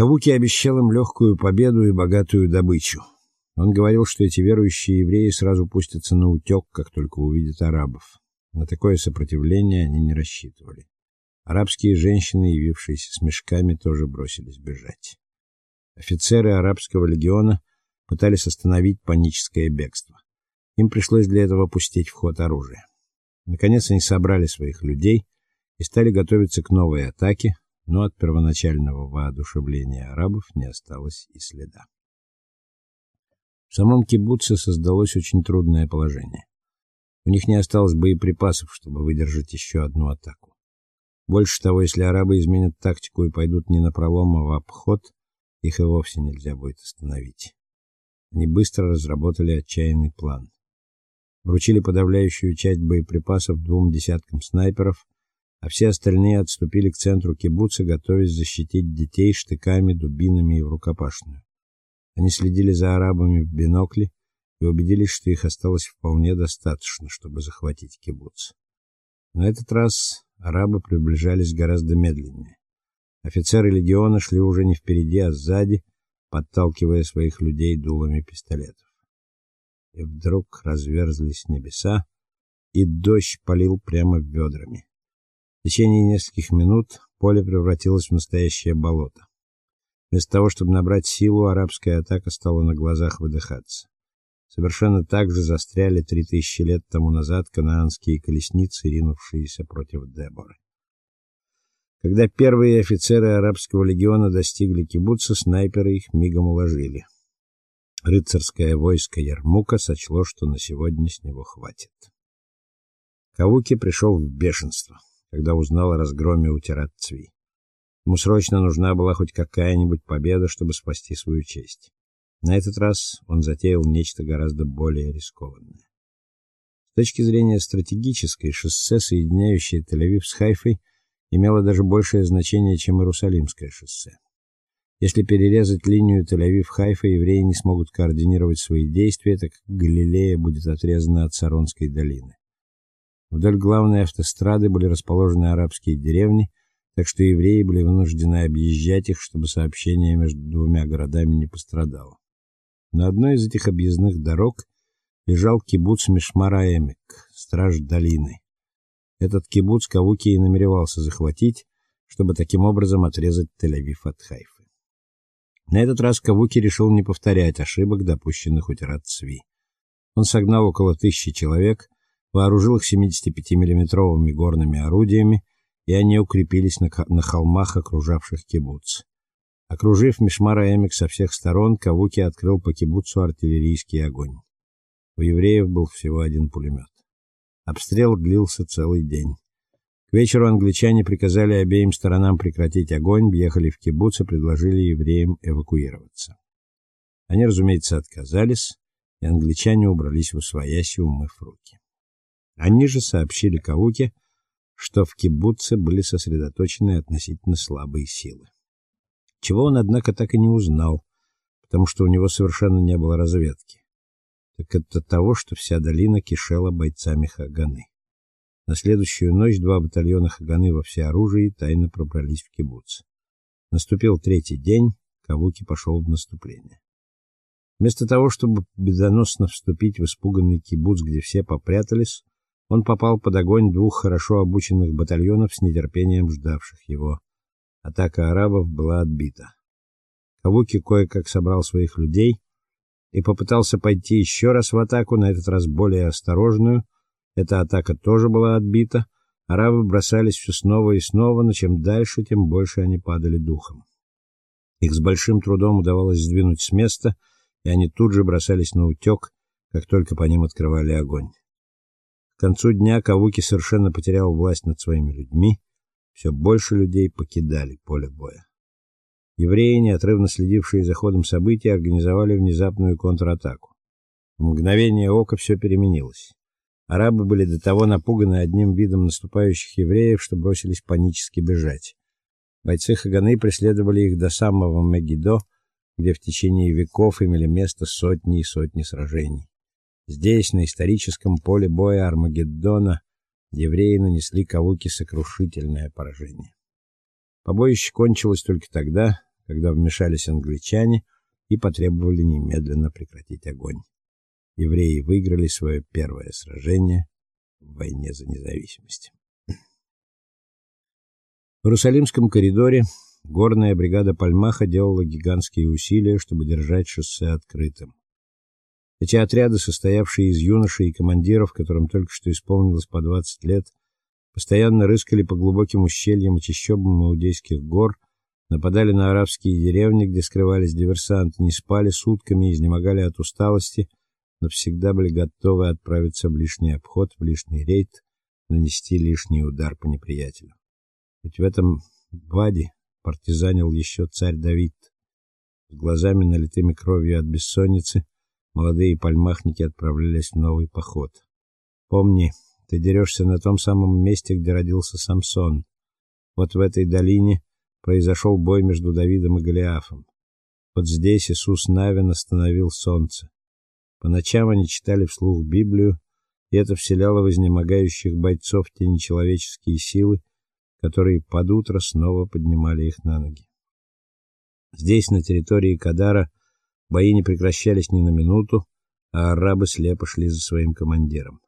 Кавуки обещал им легкую победу и богатую добычу. Он говорил, что эти верующие евреи сразу пустятся на утёк, как только увидят арабов. На такое сопротивление они не рассчитывали. Арабские женщины, явившиеся с мешками, тоже бросились бежать. Офицеры арабского легиона пытались остановить паническое бегство. Им пришлось для этого пустить в ход оружие. Наконец они собрали своих людей и стали готовиться к новой атаке, но от первоначального воодушевления арабов не осталось и следа. В самом кибуце создалось очень трудное положение. У них не осталось боеприпасов, чтобы выдержать еще одну атаку. Больше того, если арабы изменят тактику и пойдут не на пролом, а в обход, их и вовсе нельзя будет остановить. Они быстро разработали отчаянный план. Вручили подавляющую часть боеприпасов двум десяткам снайперов, а все остальные отступили к центру кибуца, готовясь защитить детей штыками, дубинами и в. Они следили за арабами в бинокле и убедились, что их осталось вполне достаточно, чтобы захватить кибуц. На этот раз арабы приближались гораздо медленнее. Офицеры легиона шли уже не впереди, а сзади, подталкивая своих людей дулами пистолетов. И вдруг разверзлись небеса, и дождь полил прямо ведрами. В течение нескольких минут поле превратилось в настоящее болото. Вместо того, чтобы набрать силу, арабская атака стала на глазах выдыхаться. Совершенно так же застряли три тысячи лет тому назад канаанские колесницы, ринувшиеся против Деборы. Когда первые офицеры арабского легиона достигли кибуца, снайперы их мигом уложили. Рыцарское войско Ярмука сочло, что на сегодня с него хватит. Кавуки пришел в бешенство когда узнал о разгроме у Тират-Цви. Ему срочно нужна была хоть какая-нибудь победа, чтобы спасти свою честь. На этот раз он затеял нечто гораздо более рискованное. С точки зрения стратегической, шоссе, соединяющее Тель-Авив с Хайфой, имело даже большее значение, чем Иерусалимское шоссе. Если перерезать линию Тель-Авив-Хайфа, евреи не смогут координировать свои действия, так как Галилея будет отрезана от Саронской долины. Вдоль главной автострады были расположены арабские деревни, так что евреи были вынуждены объезжать их, чтобы сообщение между двумя городами не пострадало. На одной из этих объездных дорог лежал кибуц Мишмараэмик, страж долины. Этот кибуц Кавуки и намеревался захватить, чтобы таким образом отрезать Тель-Авив от Хайфы. На этот раз Кавуки решил не повторять ошибок, допущенных у Тират-Цви. Он согнал около тысячи человек, вооружил их 75-миллиметровыми горными орудиями, и они укрепились на, на холмах, окружавших кибуц. Окружив Мишмара Эмик со всех сторон, Кавуки открыл по кибуцу артиллерийский огонь. У евреев был всего один пулемет. Обстрел длился целый день. К вечеру англичане приказали обеим сторонам прекратить огонь, въехали в кибуц и предложили евреям эвакуироваться. Они, разумеется, отказались, и англичане убрались в освояси, умыв руки. Они же сообщили Кауке, что в кибуце были сосредоточены относительно слабые силы. Чего он, однако, так и не узнал, потому что у него совершенно не было разведки. Так это того, что вся долина кишела бойцами Хаганы. На следующую ночь два батальона Хаганы во всеоружии тайно пробрались в кибуц. Наступил третий день, Кавуки пошел в наступление. Вместо того, чтобы победоносно вступить в испуганный кибуц, где все попрятались, он попал под огонь двух хорошо обученных батальонов с нетерпением ждавших его. Атака арабов была отбита. Кавуки кое-как собрал своих людей и попытался пойти еще раз в атаку, на этот раз более осторожную. Эта атака тоже была отбита. Арабы бросались все снова и снова, но чем дальше, тем больше они падали духом. Их с большим трудом удавалось сдвинуть с места, и они тут же бросались на утёк, как только по ним открывали огонь. К концу дня Кавуки совершенно потерял власть над своими людьми, все больше людей покидали поле боя. Евреи, неотрывно следившие за ходом событий, организовали внезапную контратаку. В мгновение ока все переменилось. Арабы были до того напуганы одним видом наступающих евреев, что бросились панически бежать. Бойцы Хаганы преследовали их до самого Мегидо, где в течение веков имели место сотни и сотни сражений. Здесь, на историческом поле боя Армагеддона, евреи нанесли Кавуке сокрушительное поражение. Побоище кончилось только тогда, когда вмешались англичане и потребовали немедленно прекратить огонь. Евреи выиграли свое первое сражение в войне за независимость. В Иерусалимском коридоре горная бригада Пальмаха делала гигантские усилия, чтобы держать шоссе открытым. Эти отряды, состоявшие из юношей и командиров, которым только что исполнилось по 20 лет, постоянно рыскали по глубоким ущельям и чащобам Иудейских гор, нападали на арабские деревни, где скрывались диверсанты, не спали сутками, изнемогали от усталости, но всегда были готовы отправиться в лишний обход, в лишний рейд, нанести лишний удар по неприятелю. Ведь в этом ваде партизанил еще царь Давид. С глазами налитыми кровью от бессонницы молодые пальмахники отправлялись в новый поход. Помни, ты дерешься на том самом месте, где родился Самсон. Вот в этой долине произошел бой между Давидом и Голиафом. Вот здесь Иисус Навин остановил солнце. По ночам они читали вслух Библию, и это вселяло в изнемогающих бойцов те нечеловеческие силы, которые под утро снова поднимали их на ноги. Здесь, на территории Кадара, бои не прекращались ни на минуту, а арабы слепо шли за своим командиром.